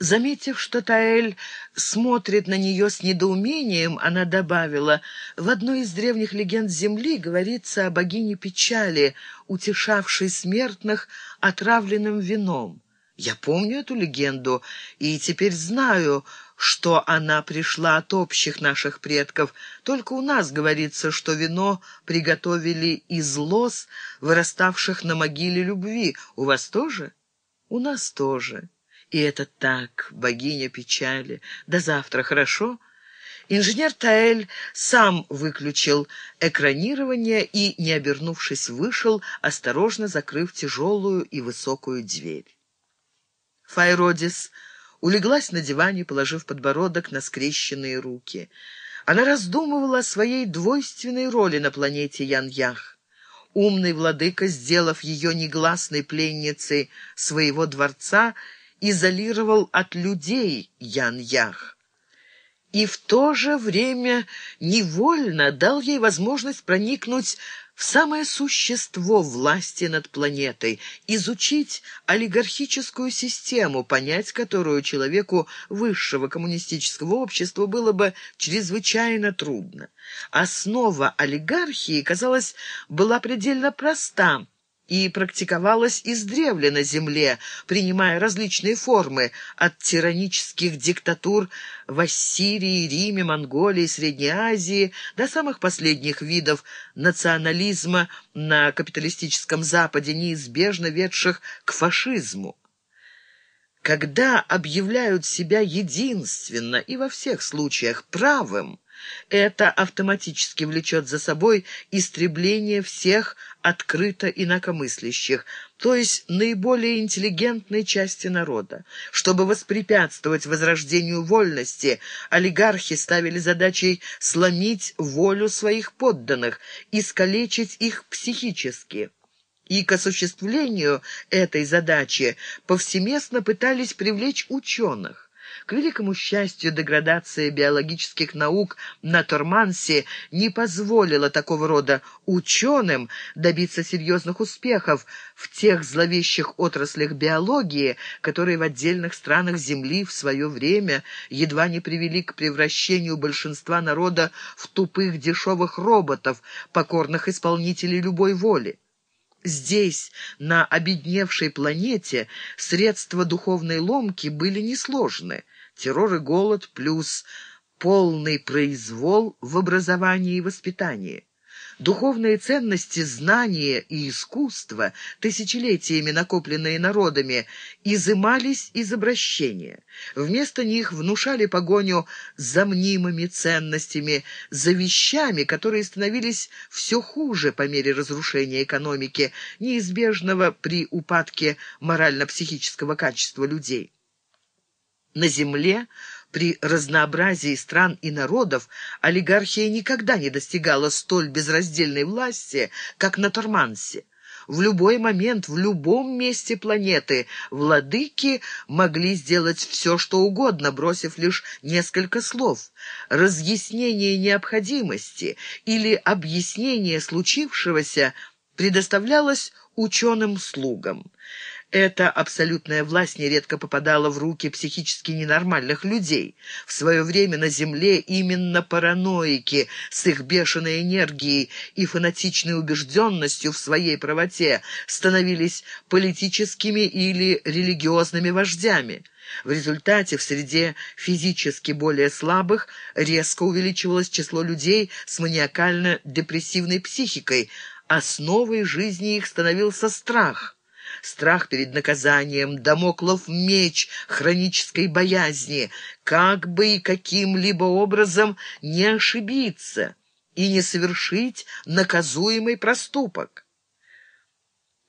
Заметив, что Таэль смотрит на нее с недоумением, она добавила, «В одной из древних легенд Земли говорится о богине печали, утешавшей смертных отравленным вином. Я помню эту легенду и теперь знаю, что она пришла от общих наших предков. Только у нас говорится, что вино приготовили из лоз, выраставших на могиле любви. У вас тоже? У нас тоже. И это так, богиня печали. До завтра, хорошо?» Инженер Таэль сам выключил экранирование и, не обернувшись, вышел, осторожно закрыв тяжелую и высокую дверь. Файродис улеглась на диване, положив подбородок на скрещенные руки. Она раздумывала о своей двойственной роли на планете Ян-Ях. Умный владыка, сделав ее негласной пленницей своего дворца, изолировал от людей Ян-Ях. И в то же время невольно дал ей возможность проникнуть в самое существо власти над планетой, изучить олигархическую систему, понять которую человеку высшего коммунистического общества было бы чрезвычайно трудно. Основа олигархии, казалось, была предельно проста – и практиковалась издревле на земле, принимая различные формы, от тиранических диктатур в Ассирии, Риме, Монголии, Средней Азии до самых последних видов национализма на капиталистическом Западе, неизбежно ведших к фашизму. Когда объявляют себя единственно и во всех случаях правым, это автоматически влечет за собой истребление всех открыто инакомыслящих, то есть наиболее интеллигентной части народа. Чтобы воспрепятствовать возрождению вольности, олигархи ставили задачей сломить волю своих подданных, искалечить их психически. И к осуществлению этой задачи повсеместно пытались привлечь ученых. К великому счастью, деградация биологических наук на Тормансе не позволила такого рода ученым добиться серьезных успехов в тех зловещих отраслях биологии, которые в отдельных странах Земли в свое время едва не привели к превращению большинства народа в тупых дешевых роботов, покорных исполнителей любой воли. Здесь, на обедневшей планете, средства духовной ломки были несложны. Террор и голод плюс полный произвол в образовании и воспитании. Духовные ценности, знания и искусство, тысячелетиями накопленные народами, изымались из обращения. Вместо них внушали погоню за мнимыми ценностями, за вещами, которые становились все хуже по мере разрушения экономики, неизбежного при упадке морально-психического качества людей. На земле при разнообразии стран и народов олигархия никогда не достигала столь безраздельной власти, как на Тормансе. В любой момент, в любом месте планеты владыки могли сделать все, что угодно, бросив лишь несколько слов. Разъяснение необходимости или объяснение случившегося предоставлялось ученым-слугам. Эта абсолютная власть нередко попадала в руки психически ненормальных людей. В свое время на Земле именно параноики с их бешеной энергией и фанатичной убежденностью в своей правоте становились политическими или религиозными вождями. В результате в среде физически более слабых резко увеличивалось число людей с маниакально-депрессивной психикой. Основой жизни их становился страх страх перед наказанием, домоклов меч хронической боязни, как бы и каким-либо образом не ошибиться и не совершить наказуемый проступок.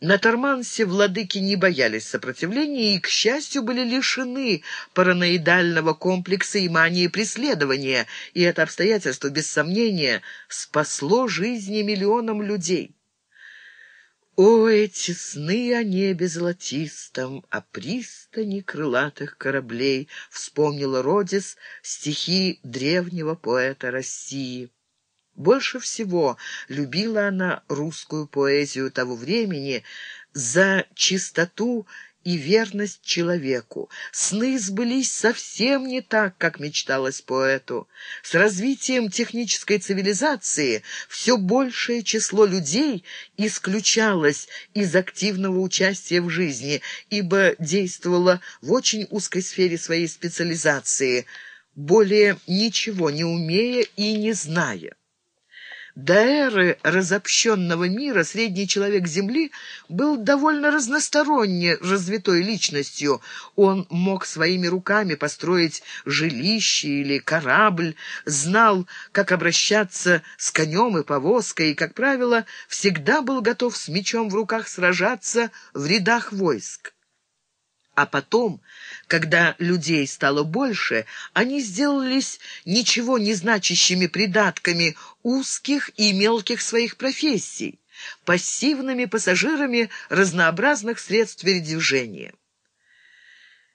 На Тормансе владыки не боялись сопротивления и, к счастью, были лишены параноидального комплекса и мании преследования, и это обстоятельство, без сомнения, спасло жизни миллионам людей. О, эти сны о небе золотистом, о пристани крылатых кораблей, вспомнила Родис стихи древнего поэта России. Больше всего любила она русскую поэзию того времени за чистоту и верность человеку. Сны сбылись совсем не так, как мечталось поэту. С развитием технической цивилизации все большее число людей исключалось из активного участия в жизни, ибо действовало в очень узкой сфере своей специализации, более ничего не умея и не зная. До эры разобщенного мира средний человек Земли был довольно разносторонне развитой личностью. Он мог своими руками построить жилище или корабль, знал, как обращаться с конем и повозкой, и, как правило, всегда был готов с мечом в руках сражаться в рядах войск. А потом, когда людей стало больше, они сделались ничего не значащими придатками узких и мелких своих профессий, пассивными пассажирами разнообразных средств передвижения.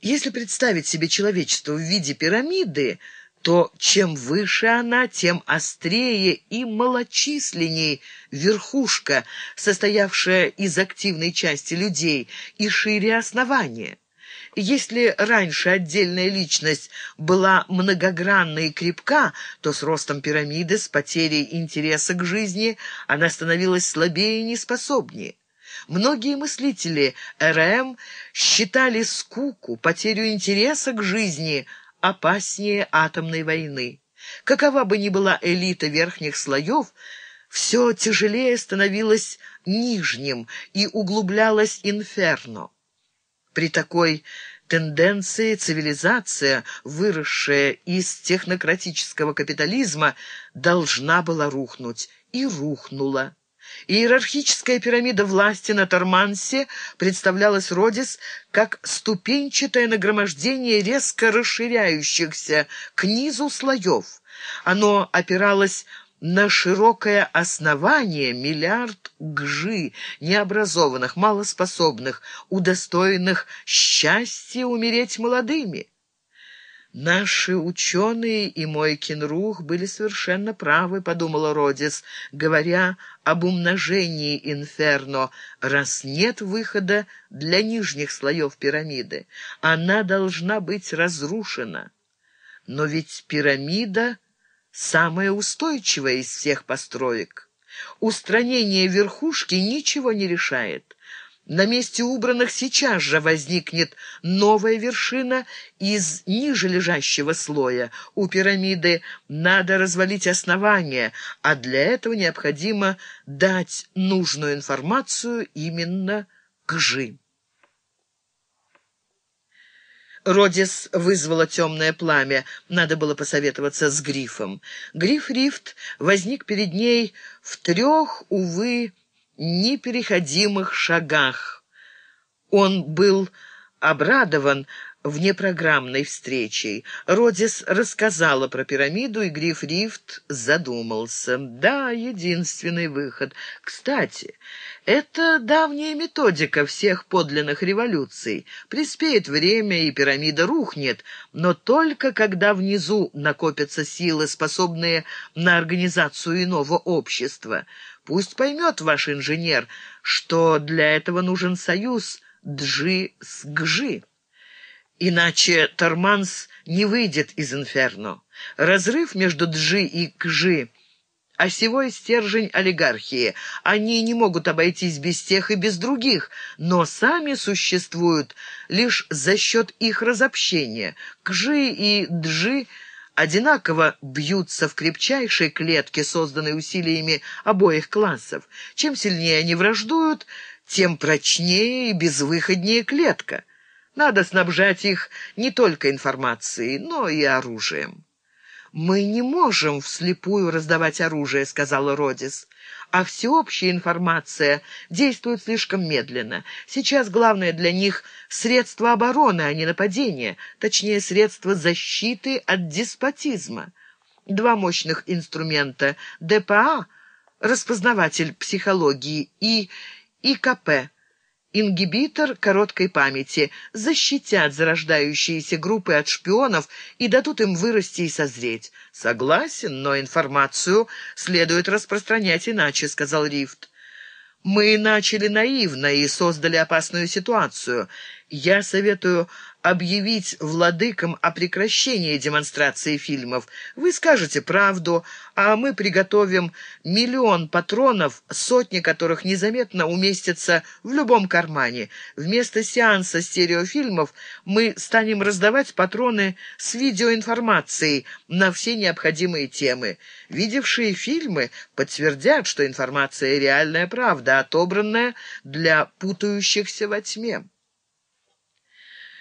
Если представить себе человечество в виде пирамиды, то чем выше она, тем острее и малочисленней верхушка, состоявшая из активной части людей, и шире основания. Если раньше отдельная личность была многогранна и крепка, то с ростом пирамиды, с потерей интереса к жизни, она становилась слабее и неспособнее. Многие мыслители РМ считали скуку, потерю интереса к жизни опаснее атомной войны. Какова бы ни была элита верхних слоев, все тяжелее становилось нижним и углублялось инферно. При такой тенденции цивилизация, выросшая из технократического капитализма, должна была рухнуть. И рухнула. Иерархическая пирамида власти на Тормансе представлялась Родис как ступенчатое нагромождение резко расширяющихся к низу слоев. Оно опиралось на широкое основание миллиард гжи, необразованных, малоспособных, удостоенных счастья умереть молодыми. «Наши ученые и мой Кинрух были совершенно правы», — подумала Родис, говоря об умножении инферно, раз нет выхода для нижних слоев пирамиды. Она должна быть разрушена. Но ведь пирамида самая устойчивая из всех построек. Устранение верхушки ничего не решает. На месте убранных сейчас же возникнет новая вершина из ниже лежащего слоя. У пирамиды надо развалить основание, а для этого необходимо дать нужную информацию именно к жи. Родис вызвала темное пламя. Надо было посоветоваться с Грифом. Гриф-рифт возник перед ней в трех, увы, непереходимых шагах. Он был обрадован внепрограммной встречей. Родис рассказала про пирамиду, и Гриф Рифт задумался. Да, единственный выход. Кстати, это давняя методика всех подлинных революций. Приспеет время, и пирамида рухнет, но только когда внизу накопятся силы, способные на организацию иного общества. Пусть поймет ваш инженер, что для этого нужен союз Джи с Гжи. Иначе Торманс не выйдет из инферно. Разрыв между Джи и Кжи — осевой стержень олигархии. Они не могут обойтись без тех и без других, но сами существуют лишь за счет их разобщения. Кжи и Джи одинаково бьются в крепчайшей клетке, созданной усилиями обоих классов. Чем сильнее они враждуют, тем прочнее и безвыходнее клетка. Надо снабжать их не только информацией, но и оружием. «Мы не можем вслепую раздавать оружие», — сказала Родис. «А всеобщая информация действует слишком медленно. Сейчас главное для них — средство обороны, а не нападения, точнее, средство защиты от деспотизма. Два мощных инструмента — ДПА, распознаватель психологии, и ИКП — ингибитор короткой памяти, защитят зарождающиеся группы от шпионов и дадут им вырасти и созреть. Согласен, но информацию следует распространять иначе, сказал Рифт. Мы начали наивно и создали опасную ситуацию. Я советую объявить владыкам о прекращении демонстрации фильмов. Вы скажете правду, а мы приготовим миллион патронов, сотни которых незаметно уместятся в любом кармане. Вместо сеанса стереофильмов мы станем раздавать патроны с видеоинформацией на все необходимые темы. Видевшие фильмы подтвердят, что информация реальная правда, отобранная для путающихся во тьме.